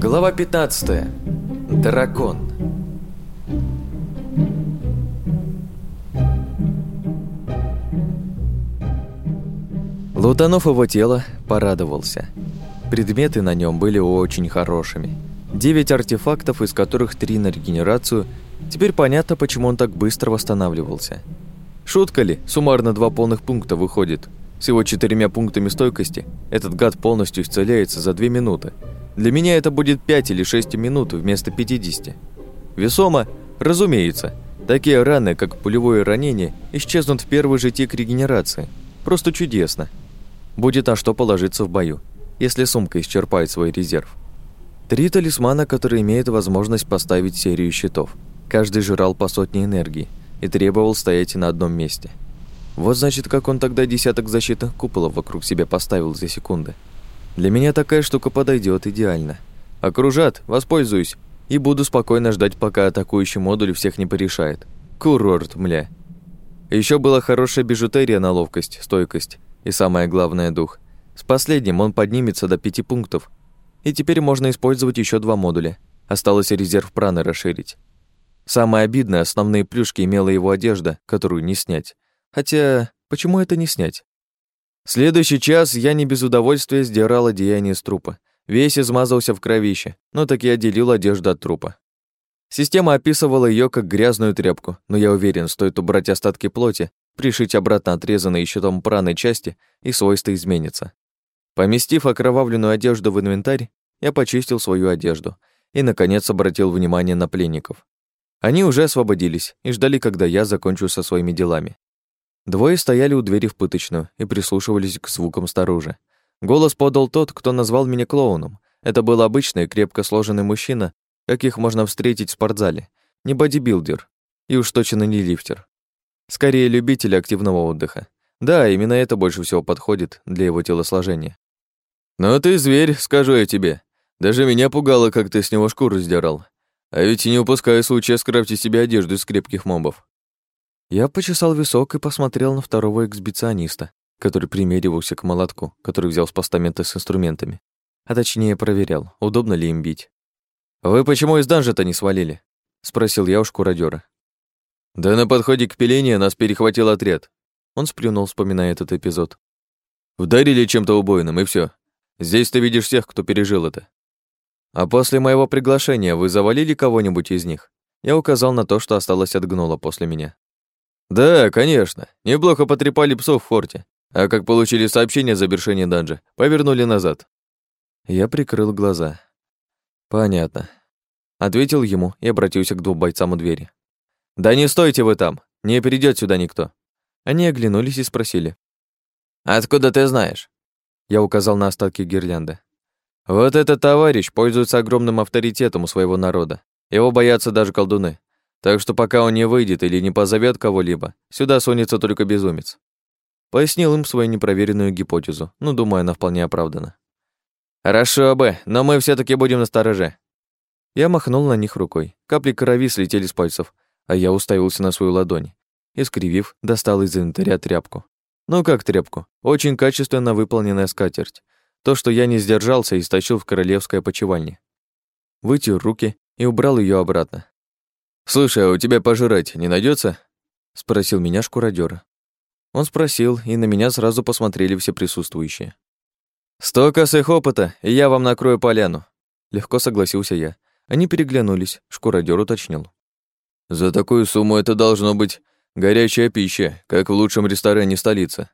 Глава 15. Дракон. Лутанов его тело порадовался. Предметы на нем были очень хорошими. Девять артефактов, из которых три на регенерацию. Теперь понятно, почему он так быстро восстанавливался. Шутка ли? Суммарно два полных пункта выходит. Всего четырьмя пунктами стойкости этот гад полностью исцеляется за две минуты. Для меня это будет 5 или 6 минут вместо 50. Весомо, разумеется. Такие раны, как пулевое ранение, исчезнут в первый же тик регенерации. Просто чудесно. Будет на что положиться в бою, если сумка исчерпает свой резерв. Три талисмана, которые имеют возможность поставить серию щитов. Каждый жрал по сотне энергии и требовал стоять на одном месте. Вот значит, как он тогда десяток защитных куполов вокруг себя поставил за секунды. Для меня такая штука подойдет идеально. Окружат, воспользуюсь, и буду спокойно ждать, пока атакующий модуль всех не порешает. Курорт, мля. Еще была хорошая бижутерия на ловкость, стойкость и, самое главное, дух. С последним он поднимется до пяти пунктов. И теперь можно использовать еще два модуля. Осталось резерв праны расширить. Самое обидное, основные плюшки имела его одежда, которую не снять. Хотя, почему это не снять? Следующий час я не без удовольствия сдирал одеяние с трупа. Весь измазался в кровище, но таки отделил одежду от трупа. Система описывала ее как грязную тряпку, но я уверен, стоит убрать остатки плоти, пришить обратно отрезанные щитом праны части, и свойства изменятся. Поместив окровавленную одежду в инвентарь, я почистил свою одежду и, наконец, обратил внимание на пленников. Они уже освободились и ждали, когда я закончу со своими делами. Двое стояли у двери в пыточную и прислушивались к звукам снаружи. Голос подал тот, кто назвал меня клоуном. Это был обычный, крепко сложенный мужчина, каких можно встретить в спортзале. Не бодибилдер. И уж точно не лифтер. Скорее, любитель активного отдыха. Да, именно это больше всего подходит для его телосложения. «Ну ты зверь, скажу я тебе. Даже меня пугало, как ты с него шкуру сдирал. А ведь и не упускаю случая скрафтить себе одежду из крепких мобов. Я почесал висок и посмотрел на второго эксбициониста, который примеривался к молотку, который взял с постамента с инструментами. А точнее проверял, удобно ли им бить. «Вы почему из данжа-то не свалили?» — спросил я у шкуродера. «Да на подходе к пилению нас перехватил отряд». Он сплюнул, вспоминая этот эпизод. «Вдарили чем-то убойным, и все. Здесь ты видишь всех, кто пережил это. А после моего приглашения вы завалили кого-нибудь из них?» Я указал на то, что осталось от гнола после меня. «Да, конечно. Неплохо потрепали псов в форте. А как получили сообщение о завершении данжа, повернули назад». Я прикрыл глаза. «Понятно». Ответил ему и обратился к двум бойцам у двери. «Да не стойте вы там, не придет сюда никто». Они оглянулись и спросили. «Откуда ты знаешь?» Я указал на остатки гирлянды. «Вот этот товарищ пользуется огромным авторитетом у своего народа. Его боятся даже колдуны. Так что пока он не выйдет или не позовет кого-либо, сюда сунется только безумец. Пояснил им свою непроверенную гипотезу, но, думаю, она вполне оправдана. «Хорошо бы, но мы все таки будем на стороже». Я махнул на них рукой. Капли крови слетели с пальцев, а я уставился на свою ладонь. И, скривив, достал из инвентаря тряпку. Ну как тряпку? Очень качественно выполненная скатерть. То, что я не сдержался и стащил в королевское почевальне. Вытер руки и убрал ее обратно. «Слушай, а у тебя пожрать не найдется? спросил меня шкуродер. Он спросил, и на меня сразу посмотрели все присутствующие. «Сто косых опыта, и я вам накрою поляну», — легко согласился я. Они переглянулись, шкуродер уточнил. «За такую сумму это должно быть горячая пища, как в лучшем ресторане столицы.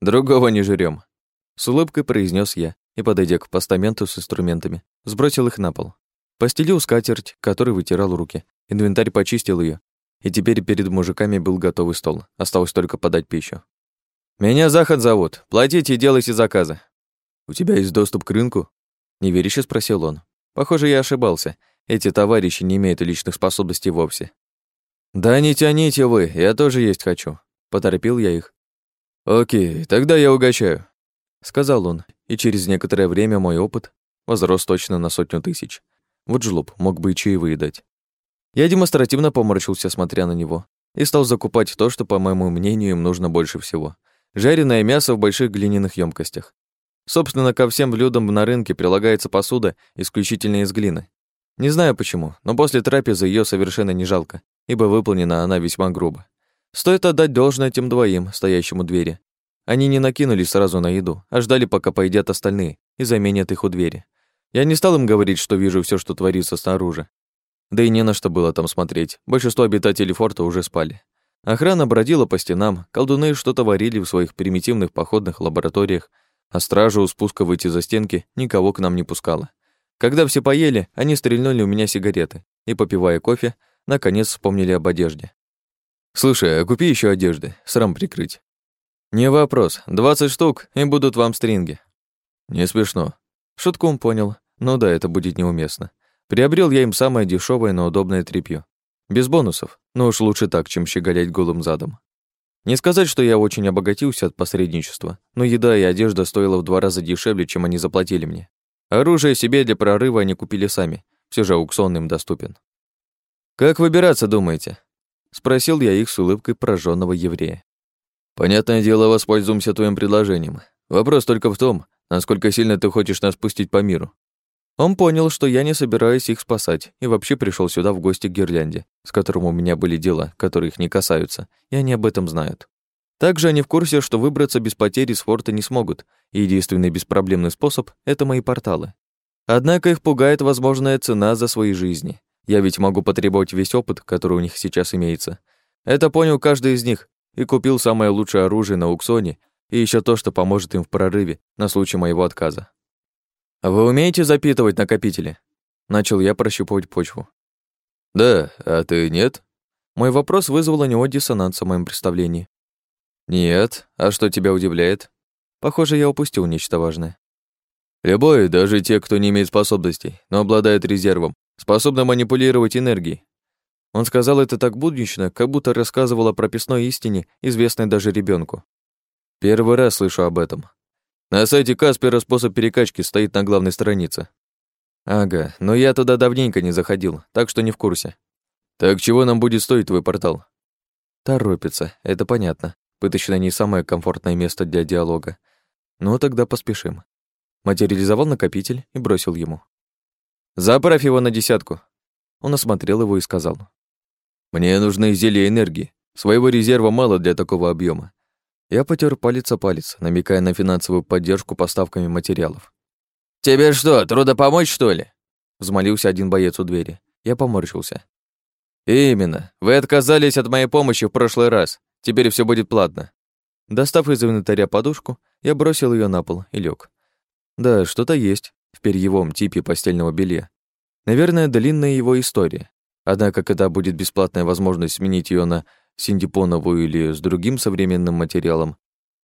Другого не жрём», — с улыбкой произнес я и, подойдя к постаменту с инструментами, сбросил их на пол. Постелил скатерть, который вытирал руки, Инвентарь почистил ее, и теперь перед мужиками был готовый стол. Осталось только подать пищу. «Меня Захад зовут. Платите и делайте заказы». «У тебя есть доступ к рынку?» Неверяще спросил он. Похоже, я ошибался. Эти товарищи не имеют личных способностей вовсе. «Да не тяните вы, я тоже есть хочу», — поторопил я их. «Окей, тогда я угощаю», — сказал он, и через некоторое время мой опыт возрос точно на сотню тысяч. Вот жлоб, мог бы и чаевые дать. Я демонстративно поморщился, смотря на него, и стал закупать то, что, по моему мнению, им нужно больше всего. Жареное мясо в больших глиняных емкостях. Собственно, ко всем блюдам на рынке прилагается посуда исключительно из глины. Не знаю почему, но после трапезы ее совершенно не жалко, ибо выполнена она весьма грубо. Стоит отдать должное тем двоим, стоящим у двери. Они не накинулись сразу на еду, а ждали, пока поедят остальные и заменят их у двери. Я не стал им говорить, что вижу все, что творится снаружи. Да и не на что было там смотреть. Большинство обитателей форта уже спали. Охрана бродила по стенам, колдуны что-то варили в своих примитивных походных лабораториях, а стража у спуска выйти за стенки никого к нам не пускала. Когда все поели, они стрельнули у меня сигареты и, попивая кофе, наконец вспомнили об одежде. «Слушай, а купи еще одежды, срам прикрыть». «Не вопрос, двадцать штук, и будут вам стринги». «Не смешно». Шутком понял. Ну да, это будет неуместно. Приобрел я им самое дешевое, но удобное тряпье. Без бонусов, но уж лучше так, чем щеголять голым задом. Не сказать, что я очень обогатился от посредничества, но еда и одежда стоила в два раза дешевле, чем они заплатили мне. Оружие себе для прорыва они купили сами, все же аукцион им доступен. «Как выбираться, думаете?» — спросил я их с улыбкой пораженного еврея. «Понятное дело, воспользуемся твоим предложением. Вопрос только в том, насколько сильно ты хочешь нас пустить по миру. Он понял, что я не собираюсь их спасать, и вообще пришел сюда в гости к Гирлянде, с которым у меня были дела, которые их не касаются, и они об этом знают. Также они в курсе, что выбраться без потери из форта не смогут, и единственный беспроблемный способ — это мои порталы. Однако их пугает возможная цена за свои жизни. Я ведь могу потребовать весь опыт, который у них сейчас имеется. Это понял каждый из них и купил самое лучшее оружие на аукционе и еще то, что поможет им в прорыве на случай моего отказа. «Вы умеете запитывать накопители?» Начал я прощупывать почву. «Да, а ты нет?» Мой вопрос вызвал у него диссонанс в моем представлении. «Нет. А что тебя удивляет?» Похоже, я упустил нечто важное. «Любой, даже те, кто не имеет способностей, но обладает резервом, способны манипулировать энергией». Он сказал это так буднично, как будто рассказывал о прописной истине, известной даже ребенку. Первый раз слышу об этом. На сайте Каспера способ перекачки стоит на главной странице. Ага, но я туда давненько не заходил, так что не в курсе. Так чего нам будет стоить твой портал? Торопится, это понятно. Пыточное не самое комфортное место для диалога. Ну, тогда поспешим. Материализовал накопитель и бросил ему. Заправь его на десятку. Он осмотрел его и сказал. Мне нужны зелья энергии. Своего резерва мало для такого объема. Я потер палец о палец, намекая на финансовую поддержку поставками материалов. «Тебе что, трудно помочь, что ли?» Взмолился один боец у двери. Я поморщился. «Именно. Вы отказались от моей помощи в прошлый раз. Теперь все будет платно». Достав из инвентаря подушку, я бросил ее на пол и лег. Да, что-то есть в перьевом типе постельного белья. Наверное, длинная его история. Однако, когда будет бесплатная возможность сменить ее на синдипоновую или с другим современным материалом,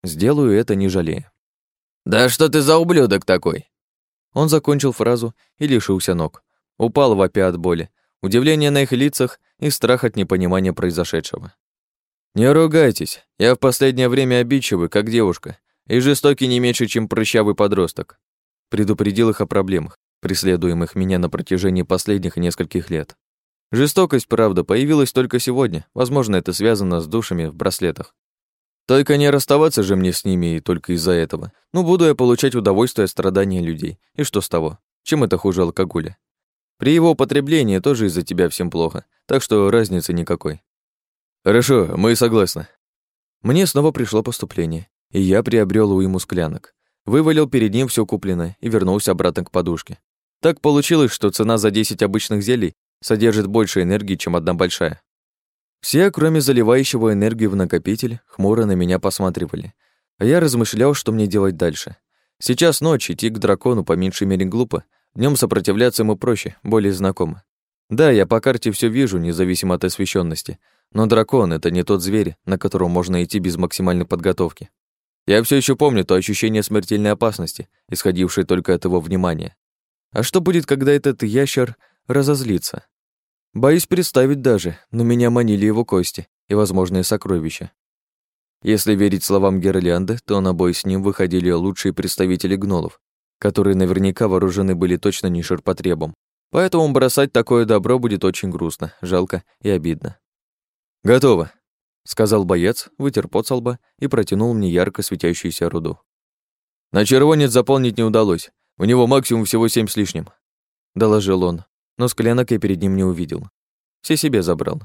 сделаю это не жалея. «Да что ты за ублюдок такой?» Он закончил фразу и лишился ног. Упал вопя от боли, удивление на их лицах и страх от непонимания произошедшего. «Не ругайтесь, я в последнее время обидчивый, как девушка, и жестокий не меньше, чем прыщавый подросток». Предупредил их о проблемах, преследуемых меня на протяжении последних нескольких лет. Жестокость, правда, появилась только сегодня. Возможно, это связано с душами в браслетах. Только не расставаться же мне с ними и только из-за этого. Ну, буду я получать удовольствие от страдания людей. И что с того? Чем это хуже алкоголя? При его употреблении тоже из-за тебя всем плохо, так что разницы никакой. Хорошо, мы согласны. Мне снова пришло поступление, и я приобрел уйму склянок. Вывалил перед ним все купленное и вернулся обратно к подушке. Так получилось, что цена за 10 обычных зелий содержит больше энергии, чем одна большая. Все, кроме заливающего энергию в накопитель, хмуро на меня посматривали. А я размышлял, что мне делать дальше. Сейчас ночь, идти к дракону по меньшей мере глупо. Днем сопротивляться ему проще, более знакомо. Да, я по карте все вижу, независимо от освещенности, но дракон — это не тот зверь, на которого можно идти без максимальной подготовки. Я все еще помню то ощущение смертельной опасности, исходившее только от его внимания. А что будет, когда этот ящер разозлиться. Боюсь представить даже, но меня манили его кости и возможные сокровища. Если верить словам Герлианды, то на бой с ним выходили лучшие представители гнолов, которые наверняка вооружены были точно не ширпотребом. Поэтому бросать такое добро будет очень грустно, жалко и обидно. «Готово», — сказал боец, вытер пот со лба и протянул мне ярко светящуюся руду. На червонец заполнить не удалось. У него максимум всего семь с лишним. Доложил он, но склянок я перед ним не увидел. Все себе забрал.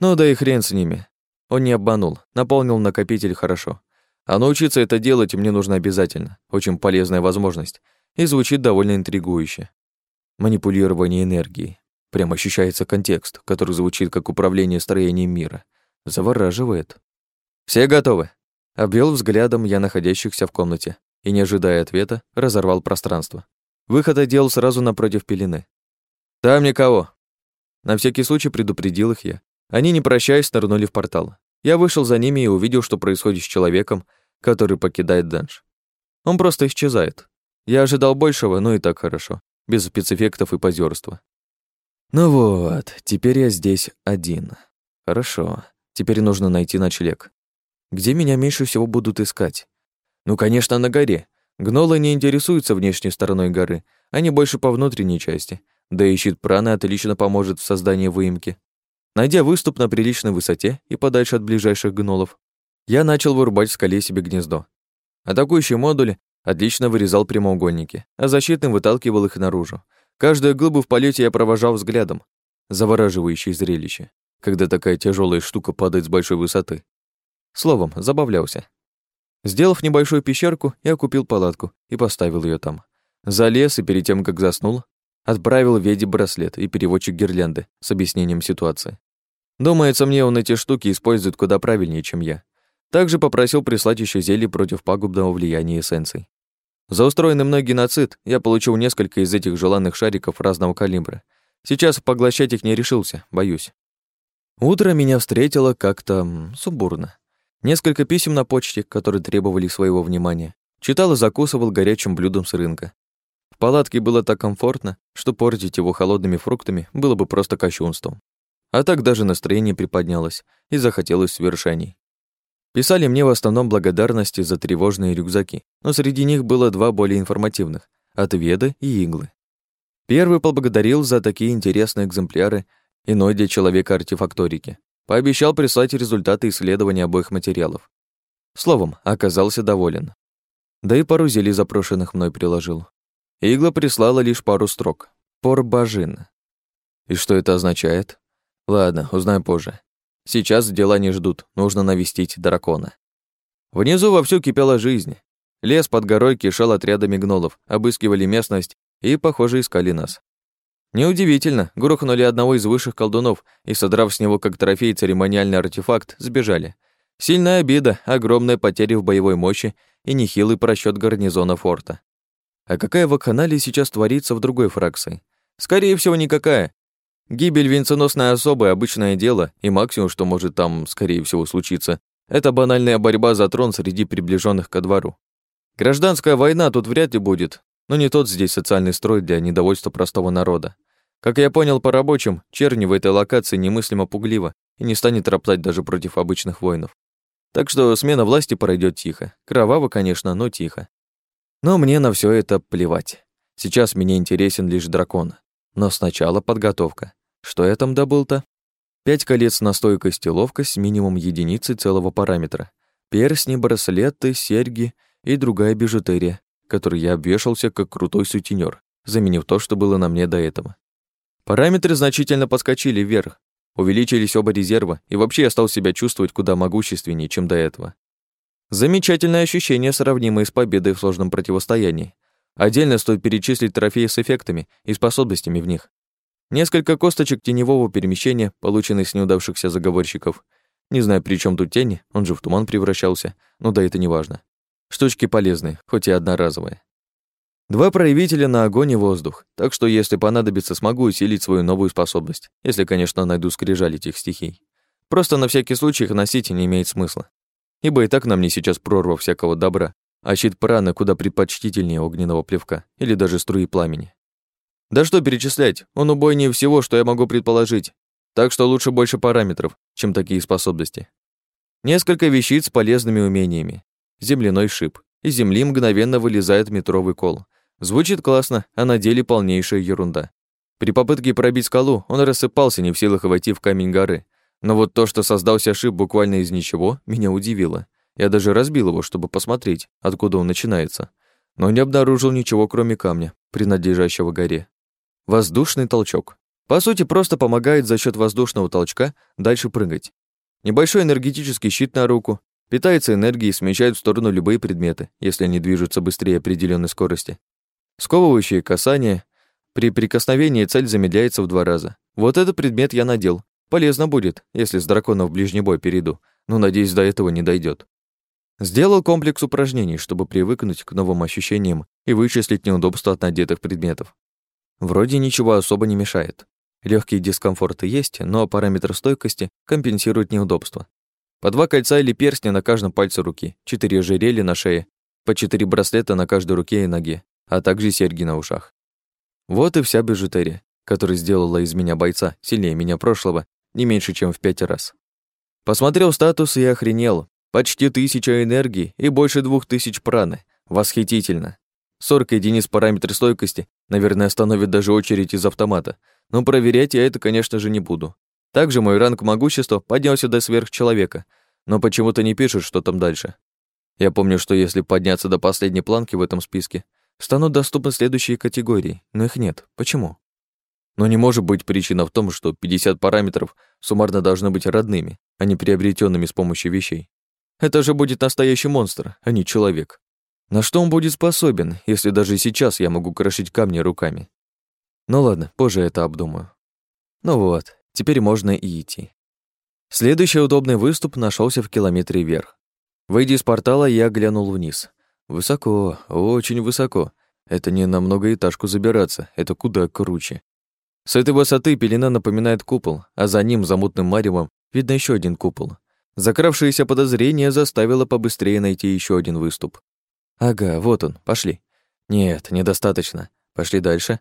Ну да и хрен с ними. Он не обманул, наполнил накопитель хорошо. А научиться это делать мне нужно обязательно. Очень полезная возможность. И звучит довольно интригующе. Манипулирование энергией. Прям ощущается контекст, который звучит как управление строением мира. Завораживает. «Все готовы?» Обвел взглядом я находящихся в комнате и, не ожидая ответа, разорвал пространство. Выход отдел сразу напротив пелены. «Там никого!» На всякий случай предупредил их я. Они, не прощаясь, нырнули в портал. Я вышел за ними и увидел, что происходит с человеком, который покидает данж. Он просто исчезает. Я ожидал большего, но и так хорошо, без спецэффектов и позерства. Ну вот, теперь я здесь один. Хорошо, теперь нужно найти ночлег. Где меня меньше всего будут искать? Ну, конечно, на горе. Гнолы не интересуются внешней стороной горы, они больше по внутренней части. Да и щит праны отлично поможет в создании выемки. Найдя выступ на приличной высоте и подальше от ближайших гнолов, я начал вырубать в скале себе гнездо. Атакующий модуль отлично вырезал прямоугольники, а защитный выталкивал их наружу. Каждую глыбу в полете я провожал взглядом. Завораживающее зрелище, когда такая тяжелая штука падает с большой высоты. Словом, забавлялся. Сделав небольшую пещерку, я купил палатку и поставил ее там. Залез и перед тем, как заснул, отправил Веде браслет и переводчик гирлянды с объяснением ситуации. Думается, мне он эти штуки использует куда правильнее, чем я. Также попросил прислать еще зелье против пагубного влияния эссенций. За устроенный мной геноцид я получил несколько из этих желанных шариков разного калибра. Сейчас поглощать их не решился, боюсь. Утро меня встретило как-то сумбурно. Несколько писем на почте, которые требовали своего внимания. Читал и закусывал горячим блюдом с рынка. Палатке было так комфортно, что портить его холодными фруктами было бы просто кощунством. А так даже настроение приподнялось и захотелось свершений. Писали мне в основном благодарности за тревожные рюкзаки, но среди них было два более информативных — от Веды и Иглы. Первый поблагодарил за такие интересные экземпляры, иной для человека артефакторики. Пообещал прислать результаты исследования обоих материалов. Словом, оказался доволен. Да и пару зелий запрошенных мной приложил. Игла прислала лишь пару строк. Порбажин. И что это означает? Ладно, узнаю позже. Сейчас дела не ждут, нужно навестить дракона. Внизу вовсю кипела жизнь. Лес под горой кишел отрядами гнолов, обыскивали местность и, похоже, искали нас. Неудивительно, грохнули одного из высших колдунов и, содрав с него как трофей церемониальный артефакт, сбежали. Сильная обида, огромная потеря в боевой мощи и нехилый просчет гарнизона форта. А какая вакханалия сейчас творится в другой фракции? Скорее всего, никакая. Гибель венценосной особы — обычное дело, и максимум, что может там, скорее всего, случиться, это банальная борьба за трон среди приближенных ко двору. Гражданская война тут вряд ли будет, но не тот здесь социальный строй для недовольства простого народа. Как я понял по рабочим, черни в этой локации немыслимо пугливо и не станет роптать даже против обычных воинов. Так что смена власти пройдет тихо. Кроваво, конечно, но тихо. Но мне на все это плевать. Сейчас мне интересен лишь дракон. Но сначала подготовка. Что я там добыл-то? Пять колец на стойкость и ловкость с минимум единицы целого параметра. Персни, браслеты, серьги и другая бижутерия, которой я обвешался как крутой сутенер, заменив то, что было на мне до этого. Параметры значительно подскочили вверх, увеличились оба резерва, и вообще я стал себя чувствовать куда могущественнее, чем до этого. Замечательное ощущение, сравнимое с победой в сложном противостоянии. Отдельно стоит перечислить трофеи с эффектами и способностями в них. Несколько косточек теневого перемещения, полученных с неудавшихся заговорщиков. Не знаю, при чем тут тени, он же в туман превращался, но да это не важно. Штучки полезные, хоть и одноразовые. Два проявителя на огонь и воздух, так что если понадобится, смогу усилить свою новую способность, если, конечно, найду скрижали этих стихий. Просто на всякий случай их носить не имеет смысла. Ибо и так на мне сейчас прорва всякого добра, а щит праны куда предпочтительнее огненного плевка или даже струи пламени. Да что перечислять, он убойнее всего, что я могу предположить. Так что лучше больше параметров, чем такие способности. Несколько вещиц с полезными умениями. Земляной шип. Из земли мгновенно вылезает метровый кол. Звучит классно, а на деле полнейшая ерунда. При попытке пробить скалу он рассыпался, не в силах войти в камень горы. Но вот то, что создался шип буквально из ничего, меня удивило. Я даже разбил его, чтобы посмотреть, откуда он начинается. но не обнаружил ничего, кроме камня, принадлежащего горе. Воздушный толчок. По сути, просто помогает за счет воздушного толчка дальше прыгать. Небольшой энергетический щит на руку, питается энергией и смещает в сторону любые предметы, если они движутся быстрее определенной скорости. Сковывающее касание. При прикосновении цель замедляется в два раза. Вот этот предмет я надел. Полезно будет, если с драконом в ближний бой перейду, но, надеюсь, до этого не дойдет. Сделал комплекс упражнений, чтобы привыкнуть к новым ощущениям и вычислить неудобства от надетых предметов. Вроде ничего особо не мешает. Легкие дискомфорты есть, но параметр стойкости компенсирует неудобства. По два кольца или перстня на каждом пальце руки, четыре ожерелья на шее, по четыре браслета на каждой руке и ноге, а также серьги на ушах. Вот и вся бижутерия, которая сделала из меня бойца, сильнее меня прошлого, не меньше, чем в пять раз. Посмотрел статус и охренел. Почти тысяча энергии и больше двух тысяч праны. Восхитительно. 40 единиц параметр стойкости, наверное, остановит даже очередь из автомата, но проверять я это, конечно же, не буду. Также мой ранг могущества поднялся до сверхчеловека, но почему-то не пишут, что там дальше. Я помню, что если подняться до последней планки в этом списке, станут доступны следующие категории, но их нет. Почему? Но не может быть причина в том, что 50 параметров суммарно должны быть родными, а не приобретенными с помощью вещей. Это же будет настоящий монстр, а не человек. На что он будет способен, если даже сейчас я могу крошить камни руками? Ну ладно, позже это обдумаю. Ну вот, теперь можно и идти. Следующий удобный выступ нашелся в километре вверх. Выйдя из портала, я глянул вниз. Высоко, очень высоко. Это не на многоэтажку забираться, это куда круче. С этой высоты пелена напоминает купол, а за ним, за мутным маревом, видно еще один купол. Закравшееся подозрение заставило побыстрее найти еще один выступ. Ага, вот он, пошли. Нет, недостаточно. Пошли дальше.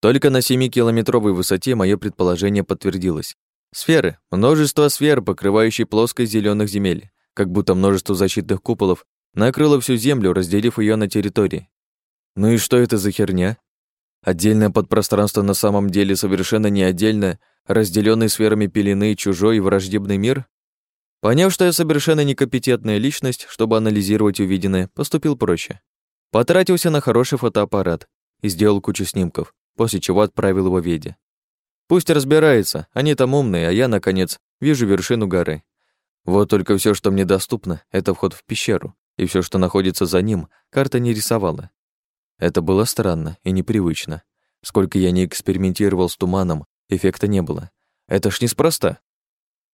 Только на 7-километровой высоте мое предположение подтвердилось. Сферы, множество сфер, покрывающие плоскость зеленых земель, как будто множество защитных куполов накрыло всю землю, разделив ее на территории. Ну и что это за херня? Отдельное подпространство на самом деле совершенно не отдельное, разделенный сферами пелены чужой и враждебный мир? Поняв, что я совершенно некомпетентная личность, чтобы анализировать увиденное, поступил проще. Потратился на хороший фотоаппарат и сделал кучу снимков, после чего отправил его Веде. Пусть разбирается, они там умные, а я, наконец, вижу вершину горы. Вот только все, что мне доступно, это вход в пещеру, и все, что находится за ним, карта не рисовала. Это было странно и непривычно. Сколько я не экспериментировал с туманом, эффекта не было. Это ж неспроста.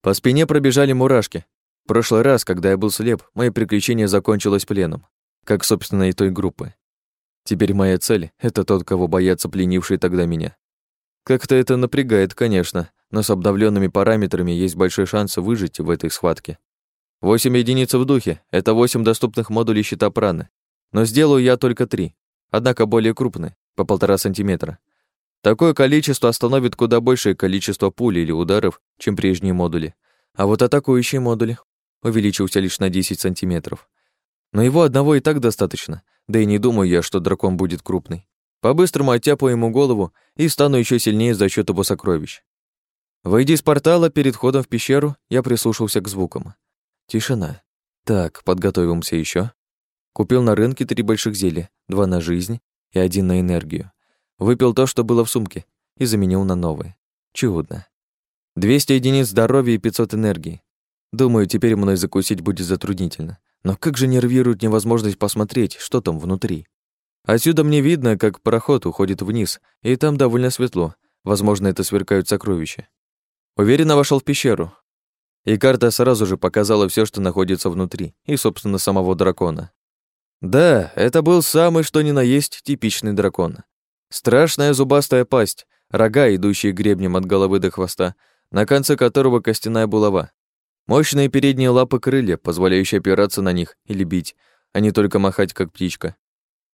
По спине пробежали мурашки. В прошлый раз, когда я был слеп, мое приключение закончилось пленом, как, собственно, и той группы. Теперь моя цель — это тот, кого боятся пленившие тогда меня. Как-то это напрягает, конечно, но с обновленными параметрами есть большой шанс выжить в этой схватке. Восемь единиц в духе — это восемь доступных модулей щита праны. Но сделаю я только три, однако более крупные, по полтора сантиметра. Такое количество остановит куда большее количество пуль или ударов, чем прежние модули. А вот атакующие модули увеличился лишь на 10 сантиметров. Но его одного и так достаточно, да и не думаю я, что дракон будет крупный. По-быстрому оттяпаю ему голову и стану еще сильнее за счет его сокровищ. Выйдя из портала перед входом в пещеру, я прислушался к звукам. Тишина. Так, подготовимся еще. Купил на рынке три больших зелья, два на жизнь и один на энергию. Выпил то, что было в сумке, и заменил на новое. Чудно. 200 единиц здоровья и 500 энергии. Думаю, теперь мной закусить будет затруднительно. Но как же нервирует невозможность посмотреть, что там внутри. Отсюда мне видно, как пароход уходит вниз, и там довольно светло. Возможно, это сверкают сокровища. Уверенно вошел в пещеру. И карта сразу же показала все, что находится внутри, и, собственно, самого дракона. Да, это был самый что ни на есть типичный дракон. Страшная зубастая пасть, рога, идущие гребнем от головы до хвоста, на конце которого костяная булава. Мощные передние лапы крылья, позволяющие опираться на них или бить, а не только махать, как птичка.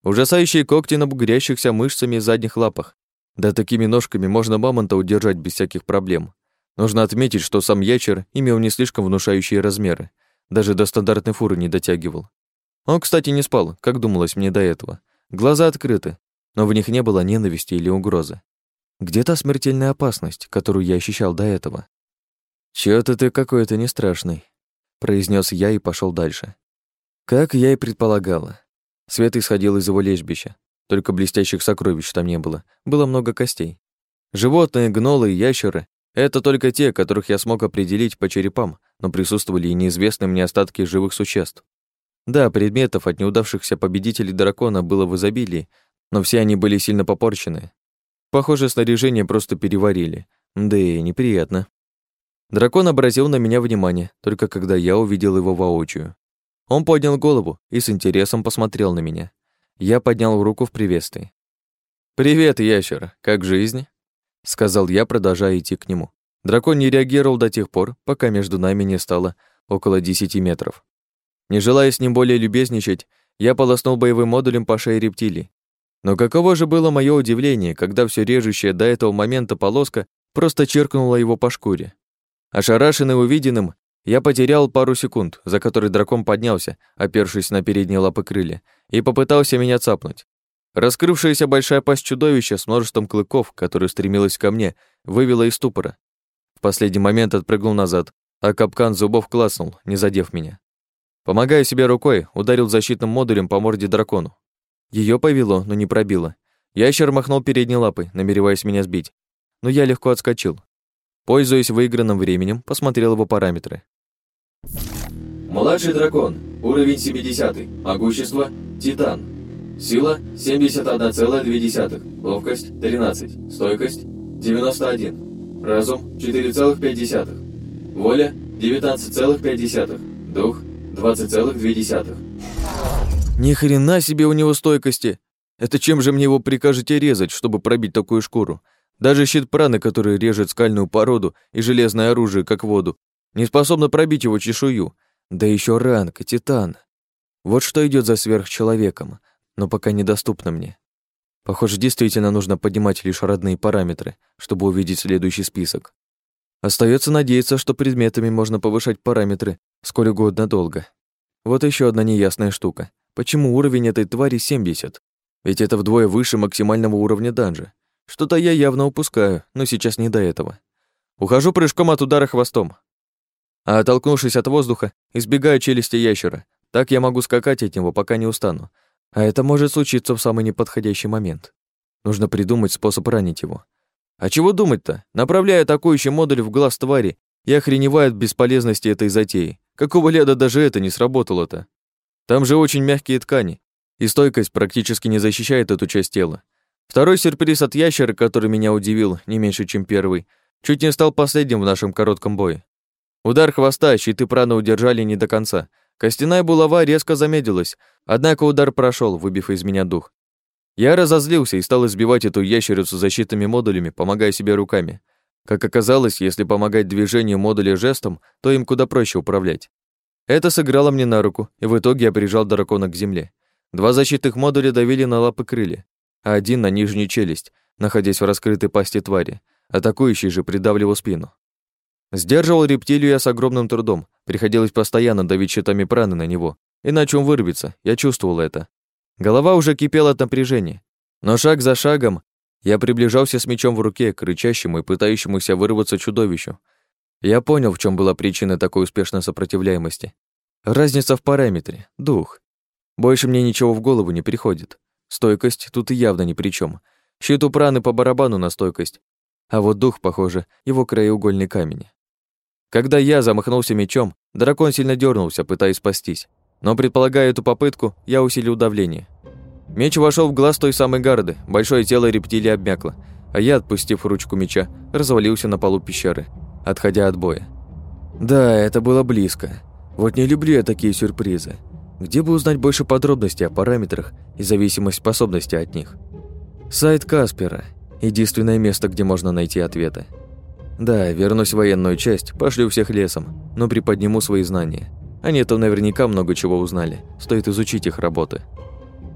Ужасающие когти на бугрящихся мышцами задних лапах. Да такими ножками можно мамонта удержать без всяких проблем. Нужно отметить, что сам ящер имел не слишком внушающие размеры. Даже до стандартной фуры не дотягивал. Он, кстати, не спал, как думалось мне до этого. Глаза открыты, но в них не было ненависти или угрозы. Где та смертельная опасность, которую я ощущал до этого? «Чё-то ты какой-то не страшный», — произнес я и пошел дальше. Как я и предполагала. Свет исходил из его лежбища. Только блестящих сокровищ там не было. Было много костей. Животные, гнолы и ящеры — это только те, которых я смог определить по черепам, но присутствовали и неизвестные мне остатки живых существ. Да, предметов от неудавшихся победителей дракона было в изобилии, но все они были сильно попорчены. Похоже, снаряжение просто переварили. Да и неприятно. Дракон обратил на меня внимание, только когда я увидел его воочию. Он поднял голову и с интересом посмотрел на меня. Я поднял руку в приветствии. «Привет, ящер, как жизнь?» Сказал я, продолжая идти к нему. Дракон не реагировал до тех пор, пока между нами не стало около десяти метров. Не желая с ним более любезничать, я полоснул боевым модулем по шее рептилии. Но каково же было мое удивление, когда все режущая до этого момента полоска просто черкнула его по шкуре. Ошарашенный увиденным, я потерял пару секунд, за которые дракон поднялся, опершись на передние лапы крылья, и попытался меня цапнуть. Раскрывшаяся большая пасть чудовища с множеством клыков, которая стремилась ко мне, вывела из ступора. В последний момент отпрыгнул назад, а капкан зубов класнул, не задев меня. Помогая себе рукой, ударил защитным модулем по морде дракону. Ее повело, но не пробило. Ящер махнул передней лапой, намереваясь меня сбить. Но я легко отскочил. Пользуясь выигранным временем, посмотрел его параметры. Младший дракон. Уровень 70. Могущество. Титан. Сила 71,2. Ловкость 13. Стойкость 91. Разум 4,5. Воля 19,5. Дух 20,2. Ни хрена себе у него стойкости. Это чем же мне его прикажете резать, чтобы пробить такую шкуру? Даже щит праны, который режет скальную породу и железное оружие, как воду, не способна пробить его чешую. Да еще ранг, титан. Вот что идет за сверхчеловеком, но пока недоступно мне. Похоже, действительно нужно поднимать лишь родные параметры, чтобы увидеть следующий список. Остается надеяться, что предметами можно повышать параметры сколь угодно долго. Вот еще одна неясная штука. Почему уровень этой твари 70? Ведь это вдвое выше максимального уровня данжа. Что-то я явно упускаю, но сейчас не до этого. Ухожу прыжком от удара хвостом а оттолкнувшись от воздуха, избегаю челюсти ящера. Так я могу скакать от него, пока не устану. А это может случиться в самый неподходящий момент. Нужно придумать способ ранить его. А чего думать-то? Направляя атакующий модуль в глаз твари, я охреневаю от бесполезности этой затеи. Какого ляда даже это не сработало-то? Там же очень мягкие ткани, и стойкость практически не защищает эту часть тела. Второй сюрприз от ящера, который меня удивил не меньше, чем первый, чуть не стал последним в нашем коротком бое. Удар хвоста, щиты прана удержали не до конца. Костяная булава резко замедлилась, однако удар прошел, выбив из меня дух. Я разозлился и стал избивать эту ящерицу защитными модулями, помогая себе руками. Как оказалось, если помогать движению модуля жестом, то им куда проще управлять. Это сыграло мне на руку, и в итоге я прижал дракона к земле. Два защитных модуля давили на лапы крылья, а один на нижнюю челюсть, находясь в раскрытой пасти твари. Атакующий же придавливал спину. Сдерживал рептилию я с огромным трудом. Приходилось постоянно давить щитами праны на него. Иначе он вырвется, я чувствовал это. Голова уже кипела от напряжения. Но шаг за шагом я приближался с мечом в руке к рычащему и пытающемуся вырваться чудовищу. Я понял, в чем была причина такой успешной сопротивляемости. Разница в параметре, дух. Больше мне ничего в голову не приходит. Стойкость тут явно ни при чем. Щит у праны по барабану на стойкость. А вот дух, похоже, его краеугольный камень. Когда я замахнулся мечом, дракон сильно дернулся, пытаясь спастись. Но, предполагая эту попытку, я усилил давление. Меч вошел в глаз той самой гарды, большое тело рептилии обмякло, а я, отпустив ручку меча, развалился на полу пещеры, отходя от боя. Да, это было близко. Вот не люблю я такие сюрпризы. Где бы узнать больше подробностей о параметрах и зависимость способности от них? Сайт Каспера. Единственное место, где можно найти ответы. Да, вернусь в военную часть, пошлю всех лесом, но приподниму свои знания. Они-то наверняка много чего узнали, стоит изучить их работы.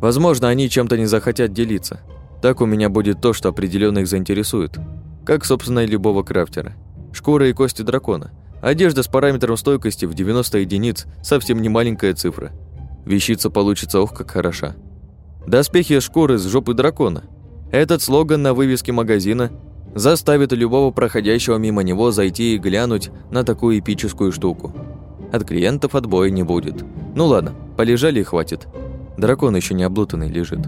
Возможно, они чем-то не захотят делиться. Так у меня будет то, что определенно их заинтересует. Как, собственно, и любого крафтера. Шкура и кости дракона. Одежда с параметром стойкости в 90 единиц – совсем не маленькая цифра. Вещица получится ох как хороша. Доспехи шкуры с жопы дракона. Этот слоган на вывеске магазина заставит любого проходящего мимо него зайти и глянуть на такую эпическую штуку. От клиентов отбоя не будет. Ну ладно, полежали и хватит. Дракон еще не облутанный лежит.